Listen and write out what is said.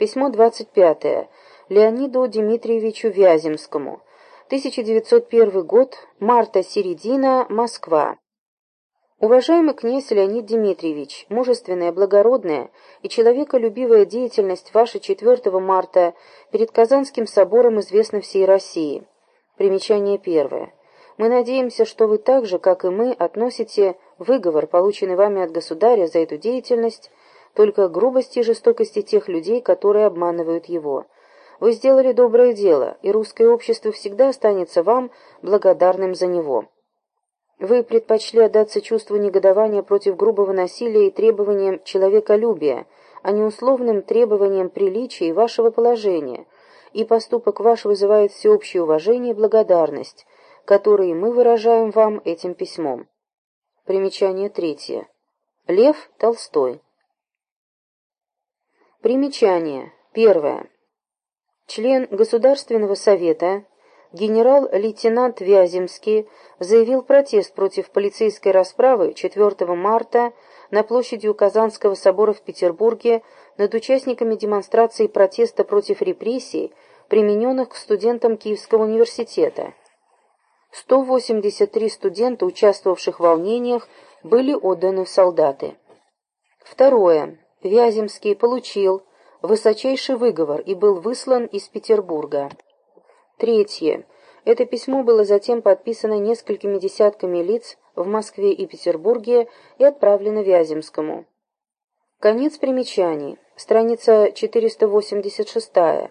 Письмо 25. Леониду Дмитриевичу Вяземскому. 1901 год. Марта-середина. Москва. Уважаемый князь Леонид Дмитриевич, мужественная, благородная и человеколюбивая деятельность ваша 4 марта перед Казанским собором известна всей России. Примечание первое. Мы надеемся, что вы так же, как и мы, относите выговор, полученный вами от государя за эту деятельность, только грубости и жестокости тех людей, которые обманывают его. Вы сделали доброе дело, и русское общество всегда останется вам благодарным за него. Вы предпочли отдаться чувству негодования против грубого насилия и требованиям человеколюбия, а не условным требованиям приличия и вашего положения, и поступок ваш вызывает всеобщее уважение и благодарность, которые мы выражаем вам этим письмом. Примечание третье. Лев Толстой. Примечание. Первое. Член Государственного совета генерал-лейтенант Вяземский заявил протест против полицейской расправы 4 марта на площади у Казанского собора в Петербурге над участниками демонстрации протеста против репрессий, примененных к студентам Киевского университета. 183 студента, участвовавших в волнениях, были отданы в солдаты. Второе. Вяземский получил высочайший выговор и был выслан из Петербурга. Третье. Это письмо было затем подписано несколькими десятками лиц в Москве и Петербурге и отправлено Вяземскому. Конец примечаний. Страница 486.